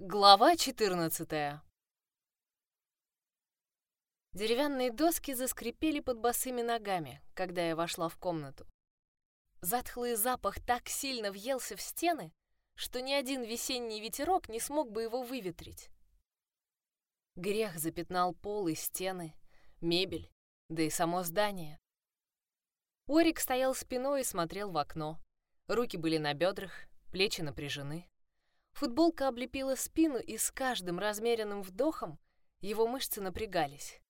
Глава 14 Деревянные доски заскрипели под босыми ногами, когда я вошла в комнату. Затхлый запах так сильно въелся в стены, что ни один весенний ветерок не смог бы его выветрить. Грех запятнал пол и стены, мебель, да и само здание. Орик стоял спиной и смотрел в окно. Руки были на бедрах, плечи напряжены. Футболка облепила спину, и с каждым размеренным вдохом его мышцы напрягались.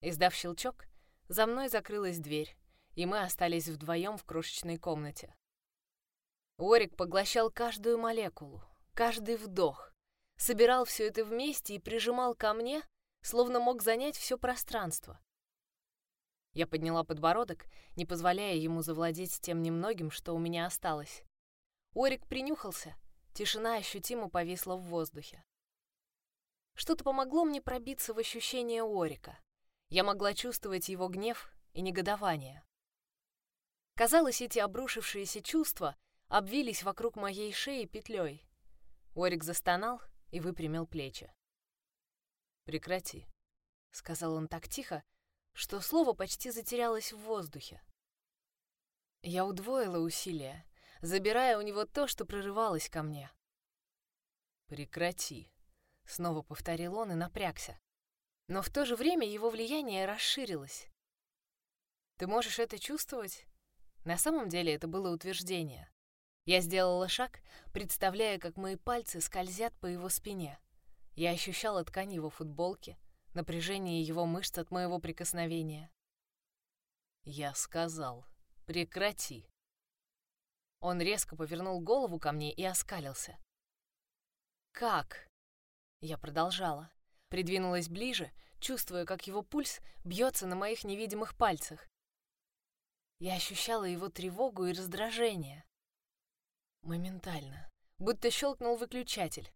Издав щелчок, за мной закрылась дверь, и мы остались вдвоем в крошечной комнате. Орик поглощал каждую молекулу, каждый вдох, собирал все это вместе и прижимал ко мне, словно мог занять все пространство. Я подняла подбородок, не позволяя ему завладеть тем немногим, что у меня осталось. Орик принюхался — Тишина ощутимо повисла в воздухе. Что-то помогло мне пробиться в ощущение Орика. Я могла чувствовать его гнев и негодование. Казалось, эти обрушившиеся чувства обвились вокруг моей шеи петлей. Орик застонал и выпрямил плечи. «Прекрати», — сказал он так тихо, что слово почти затерялось в воздухе. Я удвоила усилия, забирая у него то, что прорывалось ко мне. «Прекрати», — снова повторил он и напрягся. Но в то же время его влияние расширилось. «Ты можешь это чувствовать?» На самом деле это было утверждение. Я сделала шаг, представляя, как мои пальцы скользят по его спине. Я ощущала ткань его футболки, напряжение его мышц от моего прикосновения. Я сказал, прекрати. Он резко повернул голову ко мне и оскалился. «Как?» Я продолжала. Придвинулась ближе, чувствуя, как его пульс бьется на моих невидимых пальцах. Я ощущала его тревогу и раздражение. Моментально, будто щелкнул выключатель.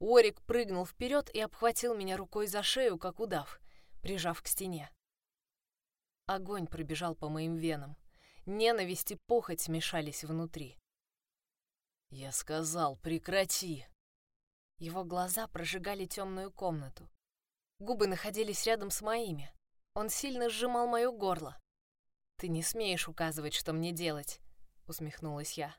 Орик прыгнул вперед и обхватил меня рукой за шею, как удав, прижав к стене. Огонь пробежал по моим венам. Ненависть и похоть смешались внутри. «Я сказал, прекрати!» Его глаза прожигали темную комнату. Губы находились рядом с моими. Он сильно сжимал мое горло. «Ты не смеешь указывать, что мне делать», — усмехнулась я.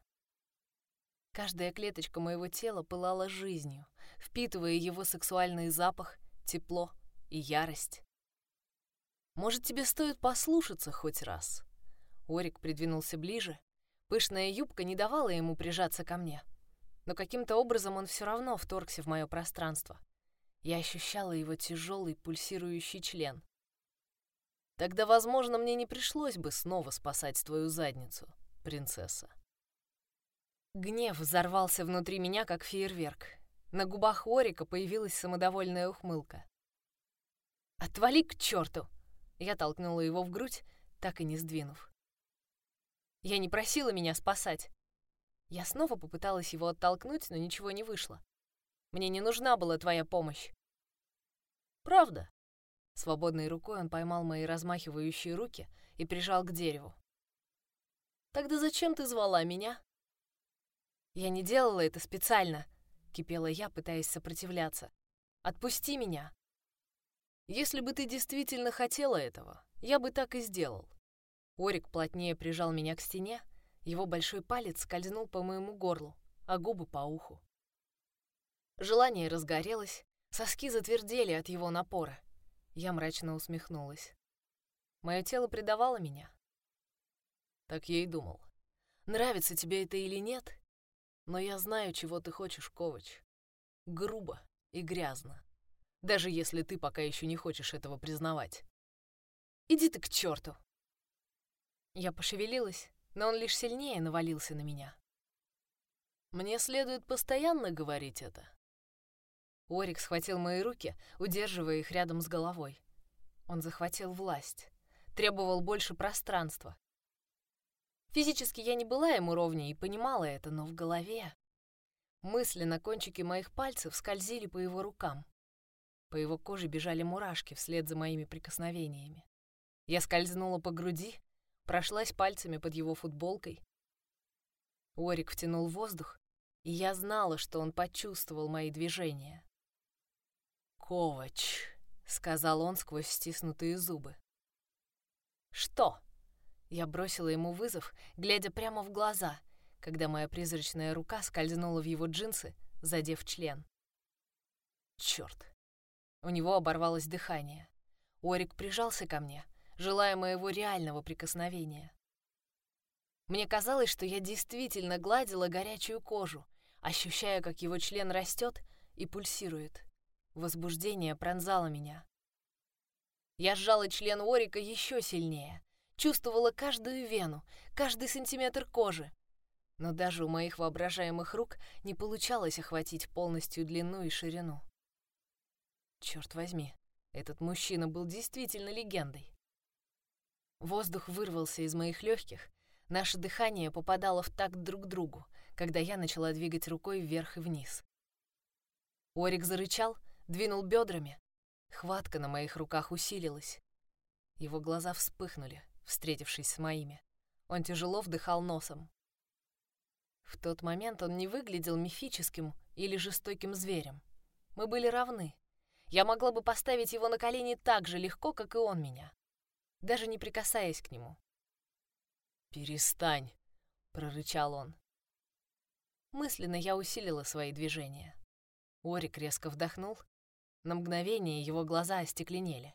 Каждая клеточка моего тела пылала жизнью, впитывая его сексуальный запах, тепло и ярость. «Может, тебе стоит послушаться хоть раз?» Орик придвинулся ближе. Пышная юбка не давала ему прижаться ко мне. Но каким-то образом он все равно вторгся в мое пространство. Я ощущала его тяжелый пульсирующий член. Тогда, возможно, мне не пришлось бы снова спасать твою задницу, принцесса. Гнев взорвался внутри меня, как фейерверк. На губах Орика появилась самодовольная ухмылка. «Отвали к черту!» Я толкнула его в грудь, так и не сдвинув. Я не просила меня спасать. Я снова попыталась его оттолкнуть, но ничего не вышло. Мне не нужна была твоя помощь. Правда? Свободной рукой он поймал мои размахивающие руки и прижал к дереву. Тогда зачем ты звала меня? Я не делала это специально, кипела я, пытаясь сопротивляться. Отпусти меня. Если бы ты действительно хотела этого, я бы так и сделал. Орик плотнее прижал меня к стене, его большой палец скользнул по моему горлу, а губы по уху. Желание разгорелось, соски затвердели от его напора. Я мрачно усмехнулась. Мое тело предавало меня. Так я и думал. Нравится тебе это или нет, но я знаю, чего ты хочешь, Ковач. Грубо и грязно. Даже если ты пока еще не хочешь этого признавать. Иди ты к черту! Я пошевелилась, но он лишь сильнее навалился на меня. Мне следует постоянно говорить это. Орик схватил мои руки, удерживая их рядом с головой. Он захватил власть, требовал больше пространства. Физически я не была ему ровнее и понимала это, но в голове... Мысли на кончике моих пальцев скользили по его рукам. По его коже бежали мурашки вслед за моими прикосновениями. Я скользнула по груди, прошлась пальцами под его футболкой. Орик втянул воздух, И я знала, что он почувствовал мои движения. «Ковач», — сказал он сквозь стиснутые зубы. «Что?» Я бросила ему вызов, глядя прямо в глаза, когда моя призрачная рука скользнула в его джинсы, задев член. Черт! У него оборвалось дыхание. Орик прижался ко мне, желая моего реального прикосновения. Мне казалось, что я действительно гладила горячую кожу, ощущая, как его член растет и пульсирует. Возбуждение пронзало меня. Я сжала член Орика еще сильнее, чувствовала каждую вену, каждый сантиметр кожи. Но даже у моих воображаемых рук не получалось охватить полностью длину и ширину. Черт возьми, этот мужчина был действительно легендой. Воздух вырвался из моих легких, наше дыхание попадало в такт друг другу, когда я начала двигать рукой вверх и вниз. Орик зарычал, двинул бедрами. Хватка на моих руках усилилась. Его глаза вспыхнули, встретившись с моими. Он тяжело вдыхал носом. В тот момент он не выглядел мифическим или жестоким зверем. Мы были равны. Я могла бы поставить его на колени так же легко, как и он меня, даже не прикасаясь к нему. «Перестань!» — прорычал он. Мысленно я усилила свои движения. Орик резко вдохнул. На мгновение его глаза остекленели.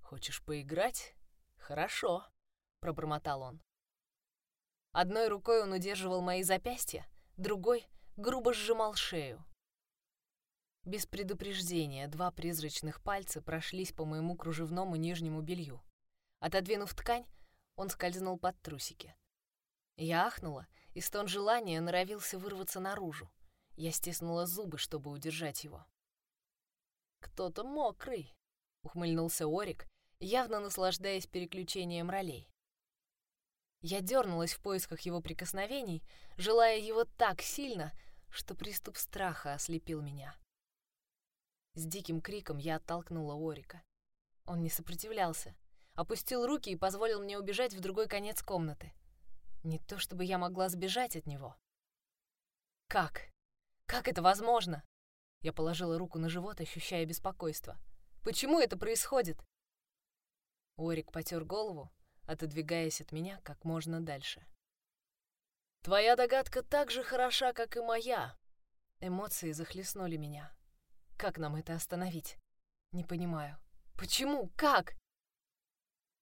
«Хочешь поиграть? Хорошо», — пробормотал он. Одной рукой он удерживал мои запястья, другой грубо сжимал шею. Без предупреждения два призрачных пальца прошлись по моему кружевному нижнему белью. Отодвинув ткань, он скользнул под трусики. Я ахнула, и стон желания норовился вырваться наружу. Я стиснула зубы, чтобы удержать его. «Кто-то мокрый», — ухмыльнулся Орик, явно наслаждаясь переключением ролей. Я дернулась в поисках его прикосновений, желая его так сильно, что приступ страха ослепил меня. С диким криком я оттолкнула Орика. Он не сопротивлялся, опустил руки и позволил мне убежать в другой конец комнаты. Не то чтобы я могла сбежать от него. Как? Как это возможно? Я положила руку на живот, ощущая беспокойство. Почему это происходит? Орик потер голову, отодвигаясь от меня как можно дальше. Твоя догадка так же хороша, как и моя. Эмоции захлестнули меня. Как нам это остановить? Не понимаю. Почему? Как?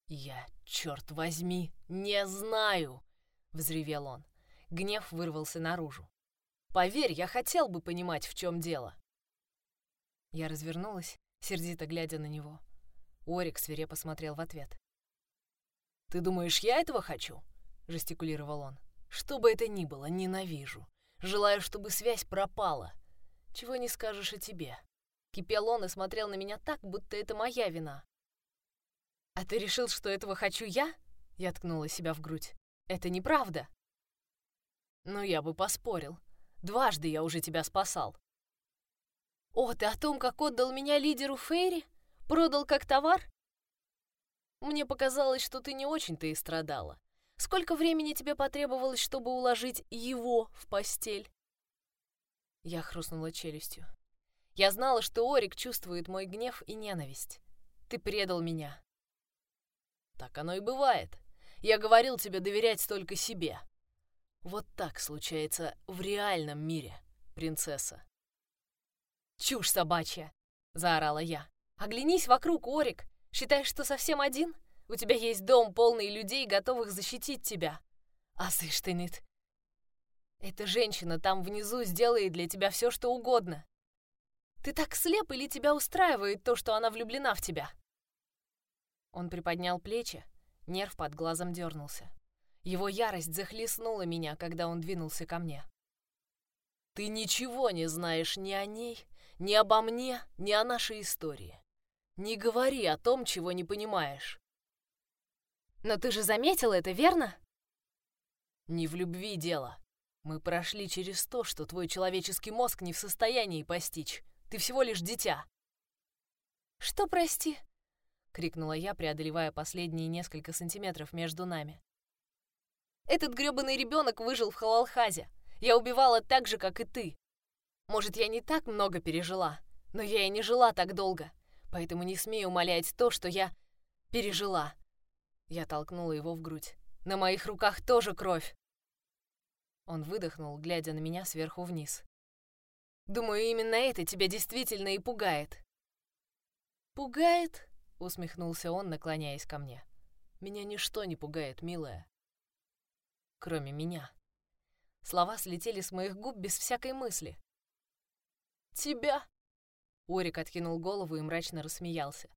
Я, черт возьми, не знаю, взревел он. Гнев вырвался наружу. Поверь, я хотел бы понимать, в чем дело. Я развернулась, сердито глядя на него. Орик свирепо смотрел в ответ. «Ты думаешь, я этого хочу?» — жестикулировал он. «Что бы это ни было, ненавижу. Желаю, чтобы связь пропала. Чего не скажешь о тебе. Кипел он и смотрел на меня так, будто это моя вина. «А ты решил, что этого хочу я?» Я ткнула себя в грудь. «Это неправда!» «Ну, я бы поспорил. Дважды я уже тебя спасал». «О, ты о том, как отдал меня лидеру Фейри? Продал как товар?» «Мне показалось, что ты не очень-то и страдала. Сколько времени тебе потребовалось, чтобы уложить его в постель?» Я хрустнула челюстью. Я знала, что Орик чувствует мой гнев и ненависть. Ты предал меня. Так оно и бывает. Я говорил тебе доверять только себе. Вот так случается в реальном мире, принцесса. Чушь собачья, заорала я. Оглянись вокруг, Орик. Считаешь, что совсем один? У тебя есть дом, полный людей, готовых защитить тебя. А Сыштенит, эта женщина там внизу сделает для тебя все, что угодно. Ты так слеп или тебя устраивает то, что она влюблена в тебя?» Он приподнял плечи, нерв под глазом дернулся. Его ярость захлестнула меня, когда он двинулся ко мне. «Ты ничего не знаешь ни о ней, ни обо мне, ни о нашей истории. Не говори о том, чего не понимаешь». «Но ты же заметил это, верно?» «Не в любви дело. Мы прошли через то, что твой человеческий мозг не в состоянии постичь. Ты всего лишь дитя. Что, прости? Крикнула я, преодолевая последние несколько сантиметров между нами. Этот грёбаный ребенок выжил в Халалхазе. Я убивала так же, как и ты. Может, я не так много пережила, но я и не жила так долго, поэтому не смею умолять то, что я пережила. Я толкнула его в грудь. На моих руках тоже кровь. Он выдохнул, глядя на меня сверху вниз. Думаю, именно это тебя действительно и пугает. Пугает? Усмехнулся он, наклоняясь ко мне. Меня ничто не пугает, милая. Кроме меня. Слова слетели с моих губ без всякой мысли. Тебя? Орик откинул голову и мрачно рассмеялся.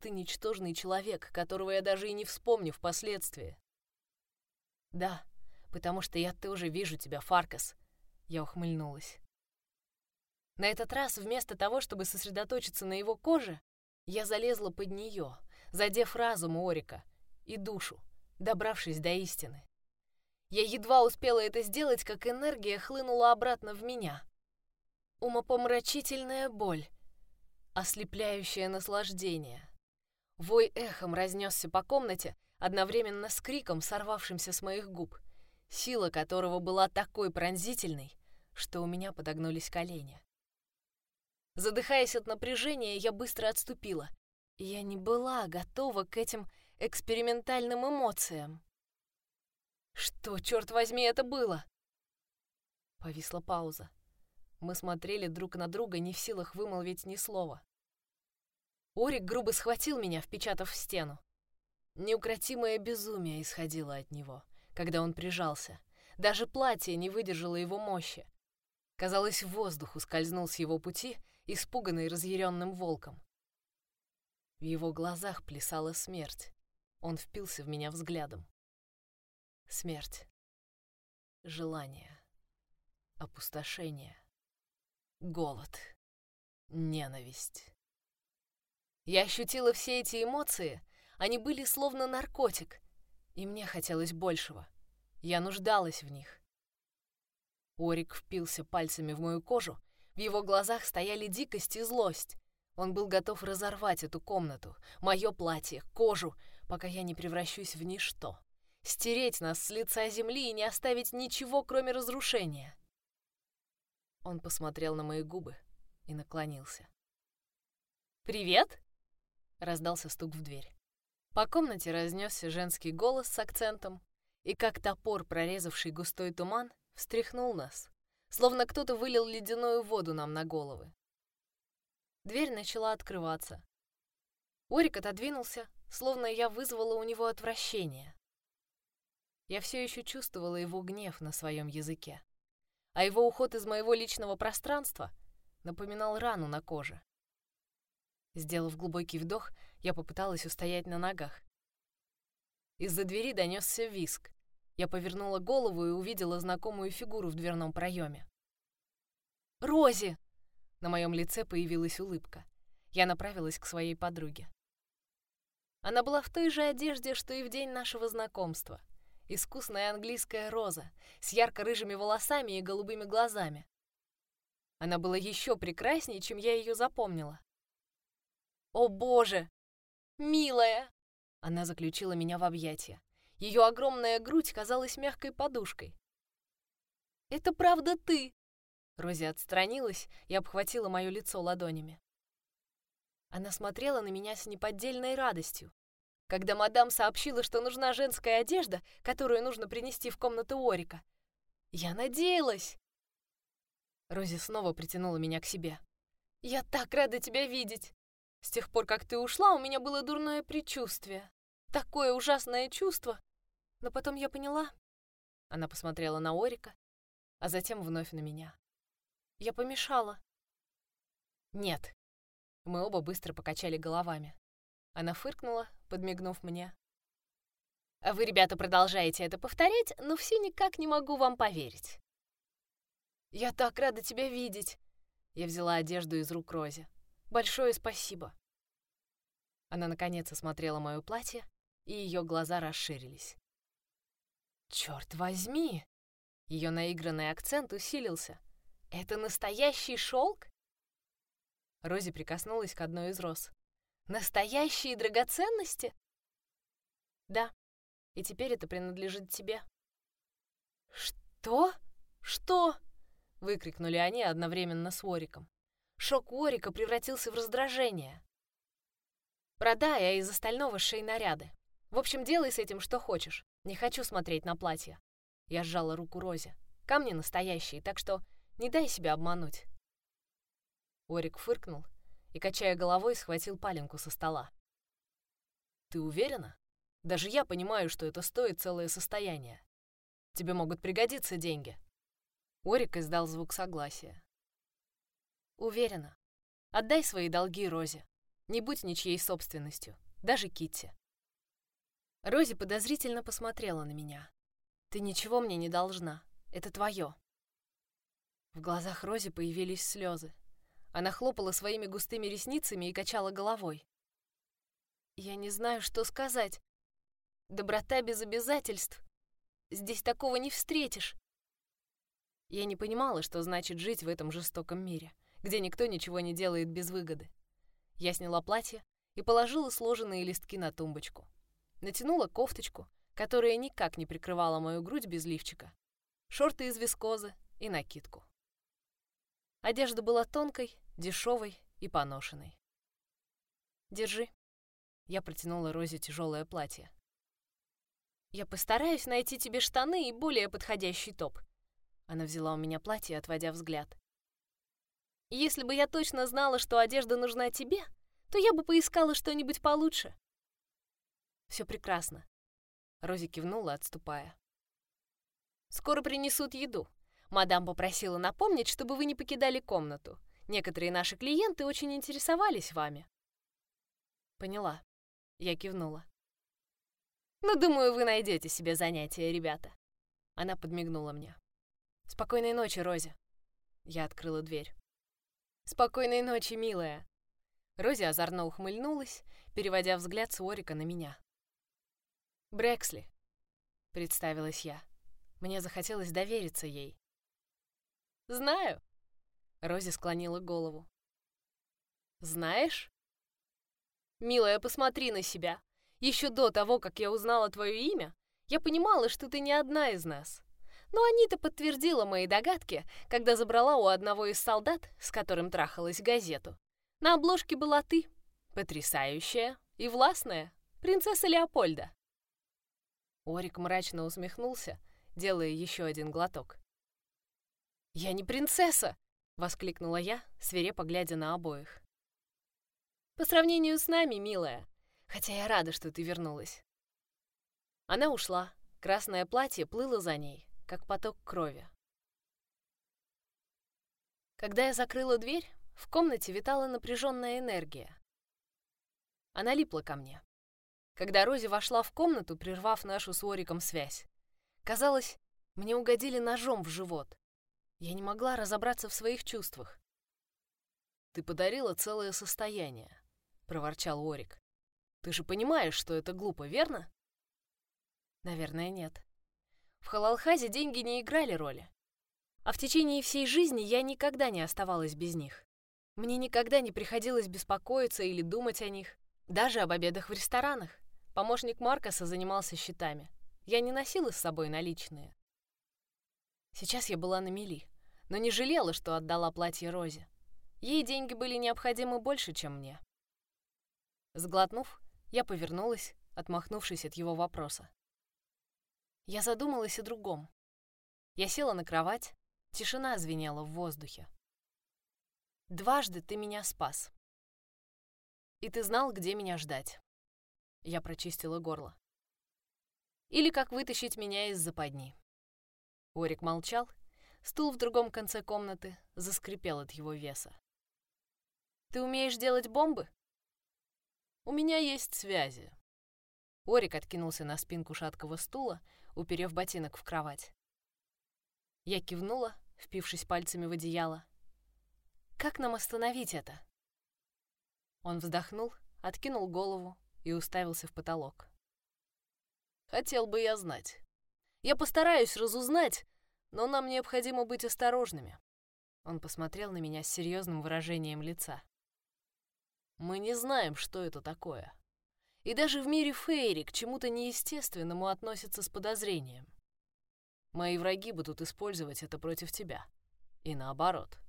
Ты ничтожный человек, которого я даже и не вспомню впоследствии. Да, потому что я тоже вижу тебя, Фаркас. Я ухмыльнулась. На этот раз вместо того, чтобы сосредоточиться на его коже, я залезла под нее, задев разум Орика и душу, добравшись до истины. Я едва успела это сделать, как энергия хлынула обратно в меня. Умопомрачительная боль, ослепляющее наслаждение. Вой эхом разнесся по комнате, одновременно с криком, сорвавшимся с моих губ, сила которого была такой пронзительной, что у меня подогнулись колени. Задыхаясь от напряжения, я быстро отступила. Я не была готова к этим экспериментальным эмоциям. Что, черт возьми, это было? Повисла пауза. Мы смотрели друг на друга, не в силах вымолвить ни слова. Орик грубо схватил меня, впечатав в стену. Неукротимое безумие исходило от него, когда он прижался. Даже платье не выдержало его мощи. Казалось, воздух ускользнул с его пути, испуганный разъяренным волком. В его глазах плясала смерть. Он впился в меня взглядом. Смерть. Желание. Опустошение. Голод. Ненависть. Я ощутила все эти эмоции, они были словно наркотик, и мне хотелось большего. Я нуждалась в них. Орик впился пальцами в мою кожу, в его глазах стояли дикость и злость. Он был готов разорвать эту комнату, мое платье, кожу, пока я не превращусь в ничто. Стереть нас с лица земли и не оставить ничего, кроме разрушения. Он посмотрел на мои губы и наклонился. «Привет!» — раздался стук в дверь. По комнате разнесся женский голос с акцентом, и как топор, прорезавший густой туман, встряхнул нас словно кто-то вылил ледяную воду нам на головы. Дверь начала открываться. Орик отодвинулся, словно я вызвала у него отвращение. Я все еще чувствовала его гнев на своем языке, а его уход из моего личного пространства напоминал рану на коже. Сделав глубокий вдох, я попыталась устоять на ногах. Из-за двери донесся виск. Я повернула голову и увидела знакомую фигуру в дверном проеме. «Рози!» На моем лице появилась улыбка. Я направилась к своей подруге. Она была в той же одежде, что и в день нашего знакомства. Искусная английская роза с ярко-рыжими волосами и голубыми глазами. Она была еще прекраснее, чем я ее запомнила. «О боже! Милая!» Она заключила меня в объятия. Ее огромная грудь казалась мягкой подушкой. «Это правда ты!» Рози отстранилась и обхватила мое лицо ладонями. Она смотрела на меня с неподдельной радостью. Когда мадам сообщила, что нужна женская одежда, которую нужно принести в комнату Орика, я надеялась. Рози снова притянула меня к себе. «Я так рада тебя видеть! С тех пор, как ты ушла, у меня было дурное предчувствие. Такое ужасное чувство, но потом я поняла. Она посмотрела на Орика, а затем вновь на меня. Я помешала. Нет. Мы оба быстро покачали головами. Она фыркнула, подмигнув мне. А вы, ребята, продолжаете это повторять, но все никак не могу вам поверить. Я так рада тебя видеть. Я взяла одежду из рук Рози. Большое спасибо. Она наконец осмотрела мое платье, и ее глаза расширились. Черт возьми! Ее наигранный акцент усилился. Это настоящий шелк? Рози прикоснулась к одной из роз. Настоящие драгоценности? Да. И теперь это принадлежит тебе. Что? «Что?» — выкрикнули они одновременно с Вориком. Шок Уорика превратился в раздражение. Продай, а из остального шей наряды. В общем, делай с этим что хочешь. Не хочу смотреть на платье. Я сжала руку Розе. Камни настоящие, так что не дай себя обмануть. Орик фыркнул и, качая головой, схватил паленку со стола. «Ты уверена? Даже я понимаю, что это стоит целое состояние. Тебе могут пригодиться деньги». Орик издал звук согласия. «Уверена. Отдай свои долги Розе. Не будь ничьей собственностью, даже Китти». Рози подозрительно посмотрела на меня. «Ты ничего мне не должна. Это твое». В глазах Рози появились слезы. Она хлопала своими густыми ресницами и качала головой. «Я не знаю, что сказать. Доброта без обязательств. Здесь такого не встретишь». Я не понимала, что значит жить в этом жестоком мире, где никто ничего не делает без выгоды. Я сняла платье и положила сложенные листки на тумбочку. Натянула кофточку, которая никак не прикрывала мою грудь без лифчика, шорты из вискозы и накидку. Одежда была тонкой, дешевой и поношенной. «Держи». Я протянула Розе тяжелое платье. «Я постараюсь найти тебе штаны и более подходящий топ». Она взяла у меня платье, отводя взгляд. «Если бы я точно знала, что одежда нужна тебе, то я бы поискала что-нибудь получше». «Все прекрасно». Рози кивнула, отступая. «Скоро принесут еду. Мадам попросила напомнить, чтобы вы не покидали комнату. Некоторые наши клиенты очень интересовались вами. Поняла. Я кивнула. Ну, думаю, вы найдете себе занятие, ребята. Она подмигнула мне. Спокойной ночи, Рози. Я открыла дверь. Спокойной ночи, милая. Рози озорно ухмыльнулась, переводя взгляд с Уорика на меня. Брексли, представилась я. Мне захотелось довериться ей. Знаю. Рози склонила голову. Знаешь? Милая, посмотри на себя. Еще до того, как я узнала твое имя, я понимала, что ты не одна из нас. Но Анита подтвердила мои догадки, когда забрала у одного из солдат, с которым трахалась газету. На обложке была ты, потрясающая и властная, принцесса Леопольда. Орик мрачно усмехнулся, делая еще один глоток. «Я не принцесса!» — воскликнула я, свирепо глядя на обоих. «По сравнению с нами, милая, хотя я рада, что ты вернулась». Она ушла, красное платье плыло за ней, как поток крови. Когда я закрыла дверь, в комнате витала напряженная энергия. Она липла ко мне. Когда Рози вошла в комнату, прервав нашу с Ориком связь, казалось, мне угодили ножом в живот. Я не могла разобраться в своих чувствах. «Ты подарила целое состояние», — проворчал Орик. «Ты же понимаешь, что это глупо, верно?» «Наверное, нет. В Халалхазе деньги не играли роли. А в течение всей жизни я никогда не оставалась без них. Мне никогда не приходилось беспокоиться или думать о них, даже об обедах в ресторанах. Помощник Маркоса занимался счетами. Я не носила с собой наличные. Сейчас я была на мели но не жалела, что отдала платье Розе. Ей деньги были необходимы больше, чем мне. Сглотнув, я повернулась, отмахнувшись от его вопроса. Я задумалась о другом. Я села на кровать, тишина звенела в воздухе. «Дважды ты меня спас. И ты знал, где меня ждать». Я прочистила горло. «Или как вытащить меня из западни». Орик молчал, Стул в другом конце комнаты заскрипел от его веса. «Ты умеешь делать бомбы?» «У меня есть связи». Орик откинулся на спинку шаткого стула, уперев ботинок в кровать. Я кивнула, впившись пальцами в одеяло. «Как нам остановить это?» Он вздохнул, откинул голову и уставился в потолок. «Хотел бы я знать. Я постараюсь разузнать, но нам необходимо быть осторожными. Он посмотрел на меня с серьезным выражением лица. Мы не знаем, что это такое. И даже в мире Фейри к чему-то неестественному относятся с подозрением. мои враги будут использовать это против тебя. И наоборот.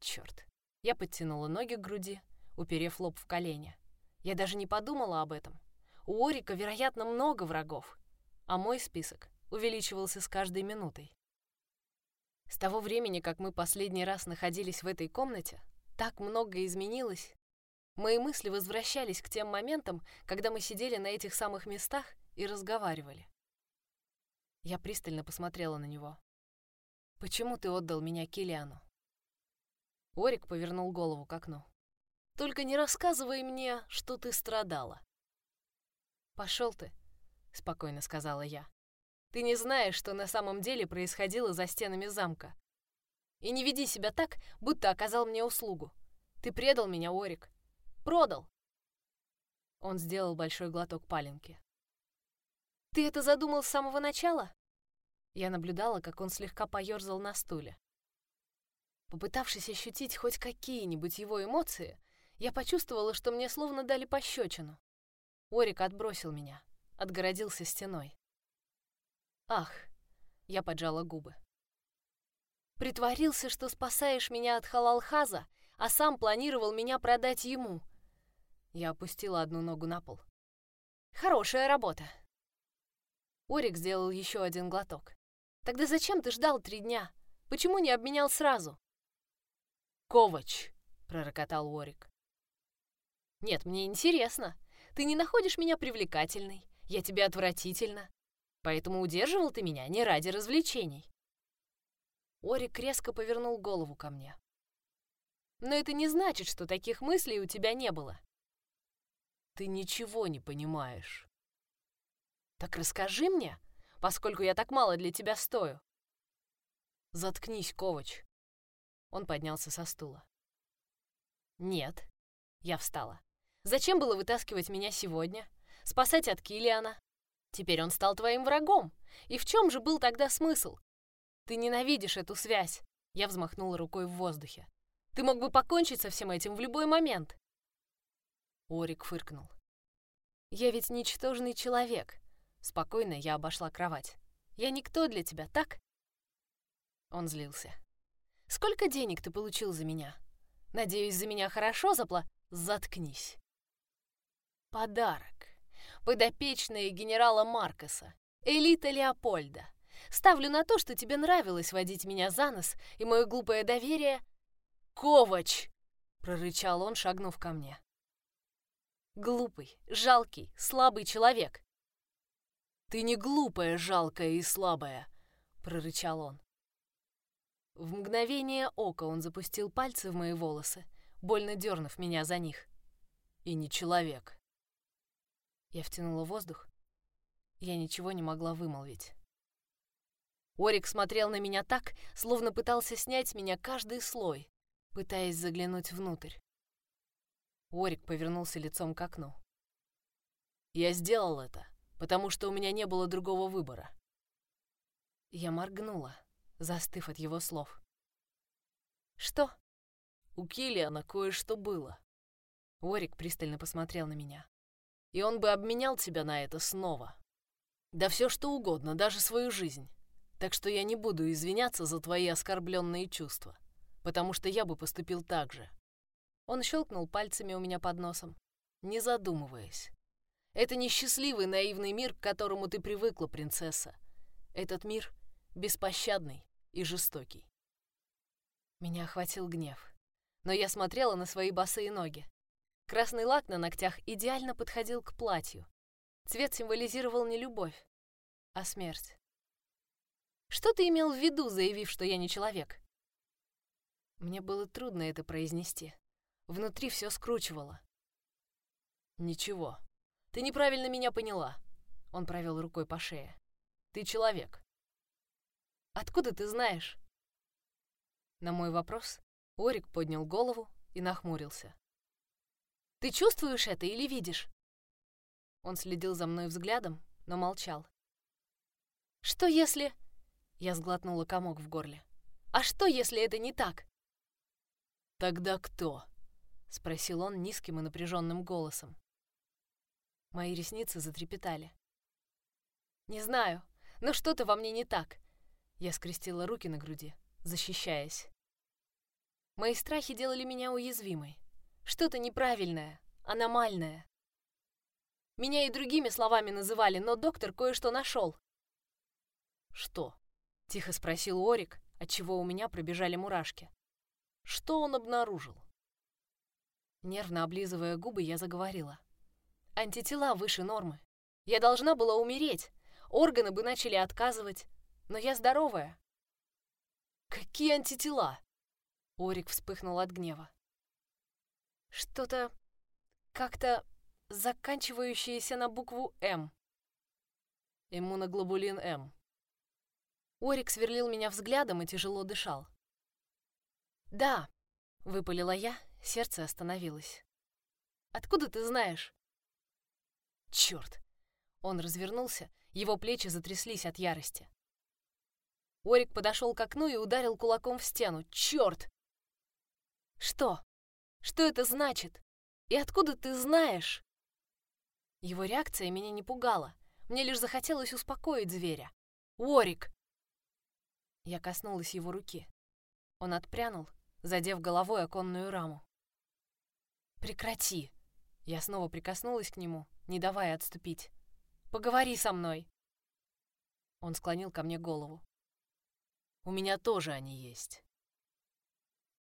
Черт. Я подтянула ноги к груди, уперев лоб в колени. Я даже не подумала об этом. У Орика, вероятно, много врагов, а мой список увеличивался с каждой минутой. С того времени, как мы последний раз находились в этой комнате, так много изменилось. Мои мысли возвращались к тем моментам, когда мы сидели на этих самых местах и разговаривали. Я пристально посмотрела на него. «Почему ты отдал меня Килиану?» Орик повернул голову к окну. «Только не рассказывай мне, что ты страдала». «Пошел ты», — спокойно сказала я. «Ты не знаешь, что на самом деле происходило за стенами замка. И не веди себя так, будто оказал мне услугу. Ты предал меня, Орик. Продал!» Он сделал большой глоток паленки. «Ты это задумал с самого начала?» Я наблюдала, как он слегка поерзал на стуле. Попытавшись ощутить хоть какие-нибудь его эмоции, я почувствовала, что мне словно дали пощечину. Орик отбросил меня, отгородился стеной. «Ах!» — я поджала губы. «Притворился, что спасаешь меня от Халалхаза, а сам планировал меня продать ему». Я опустила одну ногу на пол. «Хорошая работа!» Орик сделал еще один глоток. «Тогда зачем ты ждал три дня? Почему не обменял сразу?» «Ковач!» — пророкотал Орик. «Нет, мне интересно. Ты не находишь меня привлекательной. Я тебе отвратительно. Поэтому удерживал ты меня не ради развлечений». Орик резко повернул голову ко мне. «Но это не значит, что таких мыслей у тебя не было». «Ты ничего не понимаешь». Так расскажи мне, поскольку я так мало для тебя стою. Заткнись, Ковач. Он поднялся со стула. Нет. Я встала. Зачем было вытаскивать меня сегодня? Спасать от Килиана? Теперь он стал твоим врагом. И в чем же был тогда смысл? Ты ненавидишь эту связь. Я взмахнула рукой в воздухе. Ты мог бы покончить со всем этим в любой момент. Орик фыркнул. Я ведь ничтожный человек. Спокойно я обошла кровать. «Я никто для тебя, так?» Он злился. «Сколько денег ты получил за меня? Надеюсь, за меня хорошо запла...» «Заткнись!» «Подарок. Подопечная генерала Маркоса. Элита Леопольда. Ставлю на то, что тебе нравилось водить меня за нос, и мое глупое доверие...» «Ковач!» — прорычал он, шагнув ко мне. «Глупый, жалкий, слабый человек. «Ты не глупая, жалкая и слабая!» — прорычал он. В мгновение ока он запустил пальцы в мои волосы, больно дернув меня за них. «И не человек!» Я втянула воздух. Я ничего не могла вымолвить. Орик смотрел на меня так, словно пытался снять с меня каждый слой, пытаясь заглянуть внутрь. Орик повернулся лицом к окну. «Я сделал это потому что у меня не было другого выбора. Я моргнула, застыв от его слов. «Что?» «У Киллиана кое-что было». Орик пристально посмотрел на меня. «И он бы обменял тебя на это снова. Да все что угодно, даже свою жизнь. Так что я не буду извиняться за твои оскорбленные чувства, потому что я бы поступил так же». Он щелкнул пальцами у меня под носом, не задумываясь. Это несчастливый наивный мир, к которому ты привыкла, принцесса. Этот мир беспощадный и жестокий. Меня охватил гнев. Но я смотрела на свои босые ноги. Красный лак на ногтях идеально подходил к платью. Цвет символизировал не любовь, а смерть. Что ты имел в виду, заявив, что я не человек? Мне было трудно это произнести. Внутри все скручивало. Ничего, ты неправильно меня поняла. Он провел рукой по шее. Ты человек. Откуда ты знаешь? На мой вопрос Орик поднял голову и нахмурился. Ты чувствуешь это или видишь? Он следил за мной взглядом, но молчал. Что если... Я сглотнула комок в горле. А что, если это не так? Тогда кто? Спросил он низким и напряженным голосом. Мои ресницы затрепетали. Не знаю, Но что-то во мне не так. Я скрестила руки на груди, защищаясь. Мои страхи делали меня уязвимой. Что-то неправильное, аномальное. Меня и другими словами называли, но доктор кое-что нашел. «Что?» — тихо спросил Орик, отчего у меня пробежали мурашки. «Что он обнаружил?» Нервно облизывая губы, я заговорила. «Антитела выше нормы. Я должна была умереть. Органы бы начали отказывать. Но я здоровая». «Какие антитела?» Орик вспыхнул от гнева. «Что-то... как-то заканчивающееся на букву «М». Иммуноглобулин М. Орик сверлил меня взглядом и тяжело дышал. «Да», — выпалила я, сердце остановилось. «Откуда ты знаешь?» «Черт!» Он развернулся, его плечи затряслись от ярости. Орик подошел к окну и ударил кулаком в стену. «Черт!» «Что? Что это значит? И откуда ты знаешь?» Его реакция меня не пугала. Мне лишь захотелось успокоить зверя. «Орик!» Я коснулась его руки. Он отпрянул, задев головой оконную раму. «Прекрати!» Я снова прикоснулась к нему, не давая отступить. «Поговори со мной!» Он склонил ко мне голову. «У меня тоже они есть.